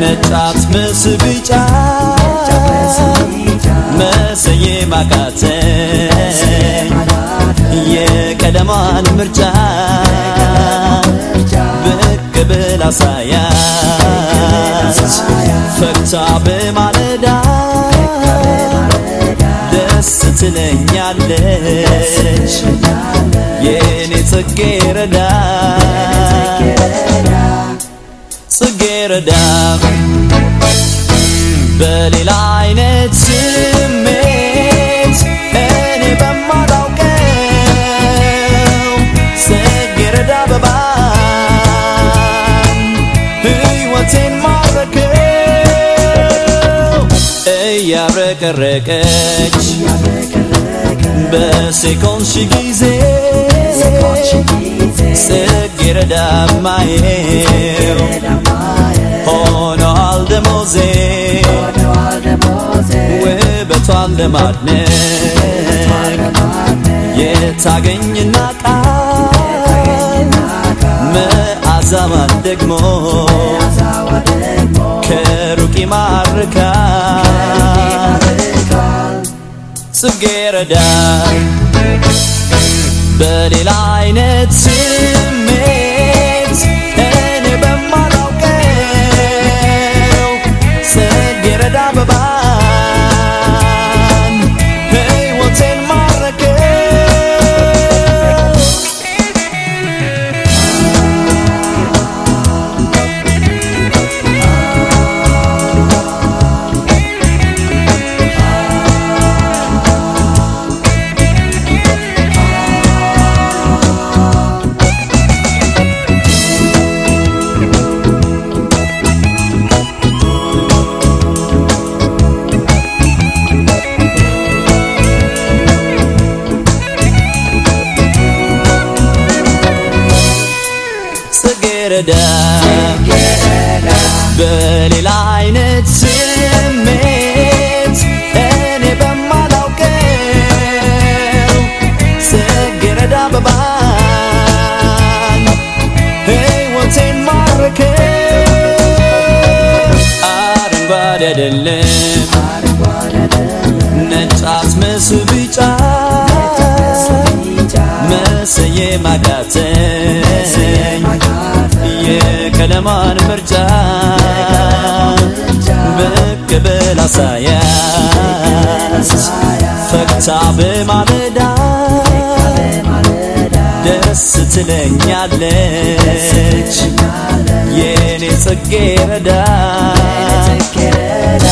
ነጫት ምስ ቢጫ መሰየም አቃተኝ የቀለሟን ምርጫ ብቅ ብላ ሳያት ፈክታ በማለዳ ደስ ትለኛለች። የኔ ጽጌረዳ ጽጌረዳ በሌላ አይነት ስሜት እኔ በማላውቀው ጽጌረዳ አበባን ሕይወቴን ማረከው እያብረቀረቀች በሴኮንሽ ጊዜ ጽጌረዳ ማየው ደሞዜ ውበቷን ለማድነቅ የታገኝና ቃል መዓዛዋን ደግሞ ከሩቅ ይማርካል ጽጌረዳ በሌላ አይነት ስሜት ጽጌረዳ በሌላ አይነት ስሜት እኔ በማላውቀው ጽጌረዳ አበባን ሕይወቴን ማረከው። አረንጓዴ አይደለም ነጫት ምስ ቢጫ መሰየም አቃተኝ የቀለሟን ምርጫ ብቅ ብላ ሳያት ፈክታ በማለዳ ደስ ትለኛለች። የኔ ጽጌረዳ ጽጌረዳ